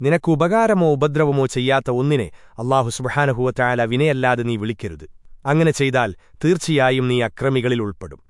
നിനക്ക് ഉപകാരമോ ഉപദ്രവമോ ചെയ്യാത്ത ഒന്നിനെ അള്ളാഹു സുബഹാനഹുവറ്റായാല വിനയല്ലാതെ നീ വിളിക്കരുത്. അങ്ങനെ ചെയ്താൽ തീർച്ചയായും നീ അക്രമികളിൽ ഉൾപ്പെടും.